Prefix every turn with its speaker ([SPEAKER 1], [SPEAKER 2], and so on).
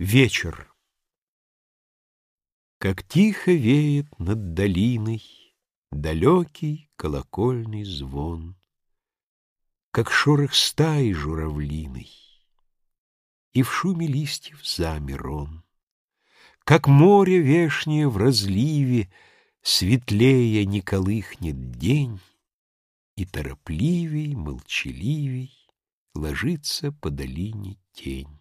[SPEAKER 1] Вечер. Как тихо веет над долиной Далекий колокольный звон, Как шорох стаи журавлиной, И в шуме листьев замер он. Как море вешнее в разливе Светлее не колыхнет день, И торопливей, молчаливей Ложится по долине тень.